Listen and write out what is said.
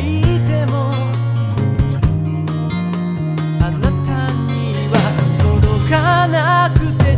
いてもあなたには届かなくて